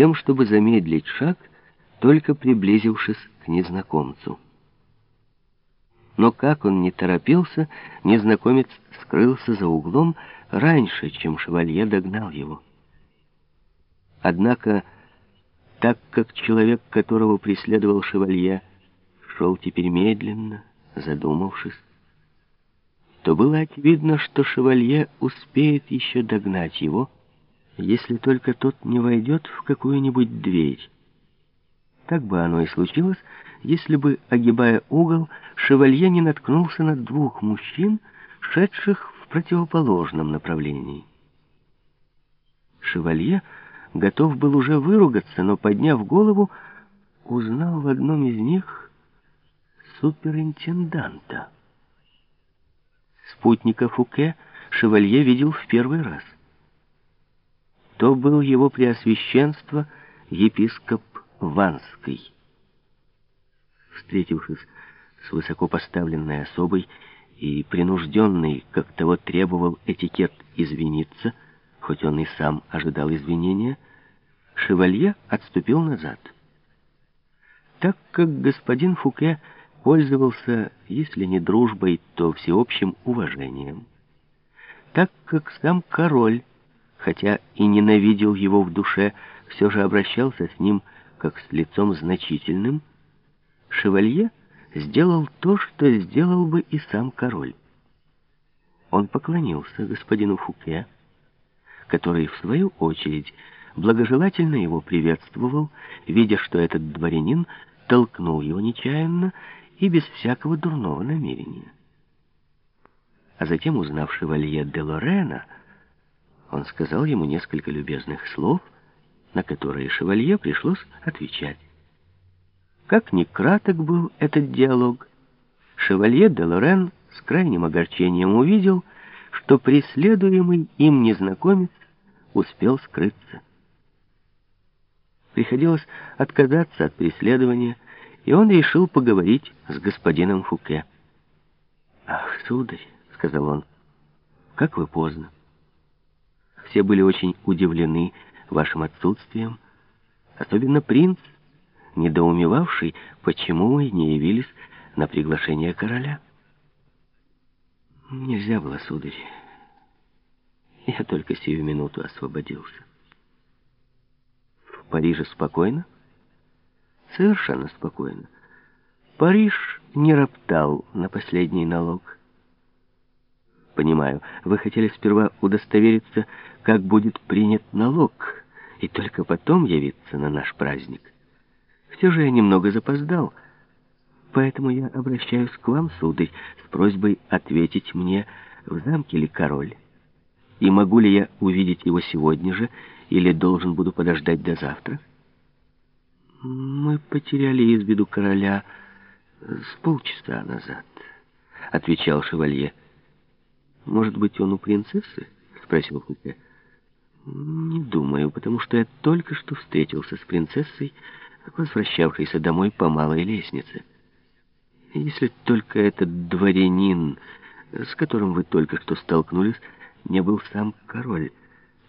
тем, чтобы замедлить шаг, только приблизившись к незнакомцу. Но как он не торопился, незнакомец скрылся за углом раньше, чем шевалье догнал его. Однако, так как человек, которого преследовал шевалье, шел теперь медленно, задумавшись, то было очевидно, что шевалье успеет еще догнать его, если только тот не войдет в какую-нибудь дверь. Так бы оно и случилось, если бы, огибая угол, шевалье не наткнулся на двух мужчин, шедших в противоположном направлении. Шевалье готов был уже выругаться, но, подняв голову, узнал в одном из них суперинтенданта. Спутника Фуке шевалье видел в первый раз. То был его преосвященство епископ Ванской. Встретившись с высокопоставленной особой и принужденный, как того требовал этикет, извиниться, хоть он и сам ожидал извинения, шевалье отступил назад. Так как господин Фуке пользовался, если не дружбой, то всеобщим уважением. Так как сам король, хотя и ненавидел его в душе, все же обращался с ним как с лицом значительным, шевалье сделал то, что сделал бы и сам король. Он поклонился господину Фуке, который, в свою очередь, благожелательно его приветствовал, видя, что этот дворянин толкнул его нечаянно и без всякого дурного намерения. А затем, узнав шевалье де Лорена, он сказал ему несколько любезных слов, на которые шевалье пришлось отвечать. Как ни краток был этот диалог, шевалье де Лорен с крайним огорчением увидел, что преследуемый им незнакомец успел скрыться. Приходилось отказаться от преследования, и он решил поговорить с господином Фуке. «Ах, сударь», — сказал он, — «как вы поздно». Все были очень удивлены вашим отсутствием, особенно принц, недоумевавший, почему вы не явились на приглашение короля. Нельзя было, сударь. Я только сию минуту освободился. В Париже спокойно? Совершенно спокойно. Париж не роптал на последний налог. Понимаю, вы хотели сперва удостовериться, как будет принят налог, и только потом явиться на наш праздник. Все же я немного запоздал, поэтому я обращаюсь к вам, сударь, с просьбой ответить мне, в замке ли король, и могу ли я увидеть его сегодня же, или должен буду подождать до завтра? Мы потеряли из виду короля с полчаса назад, отвечал шевалье. Может быть, он у принцессы? Спросил Фуке. Не думаю, потому что я только что встретился с принцессой, возвращавшейся домой по малой лестнице. Если только этот дворянин, с которым вы только что столкнулись, не был сам король.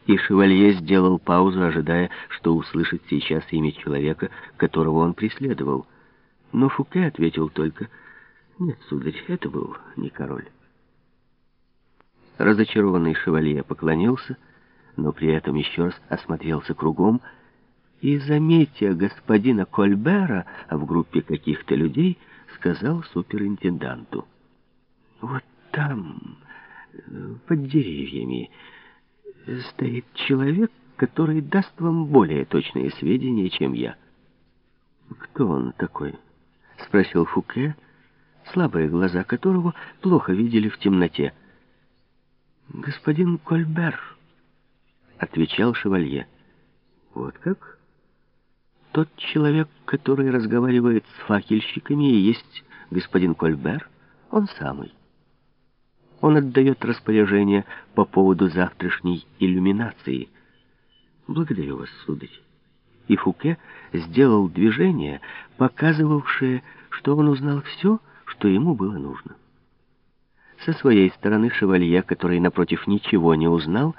И шевалье сделал паузу, ожидая, что услышит сейчас имя человека, которого он преследовал. Но Фуке ответил только, «Нет, сударь, это был не король». Разочарованный шевалье поклонился, но при этом еще раз осмотрелся кругом и, заметя господина Кольбера в группе каких-то людей, сказал суперинтенданту. «Вот там, под деревьями, стоит человек, который даст вам более точные сведения, чем я». «Кто он такой?» — спросил Фуке, слабые глаза которого плохо видели в темноте. «Господин Кольбер», — отвечал шевалье. «Вот как? Тот человек, который разговаривает с факельщиками, и есть господин Кольбер, он самый. Он отдает распоряжение по поводу завтрашней иллюминации. Благодарю вас, сударь». И Фуке сделал движение, показывавшее, что он узнал все, что ему было нужно. Со своей стороны шевалье, который напротив ничего не узнал,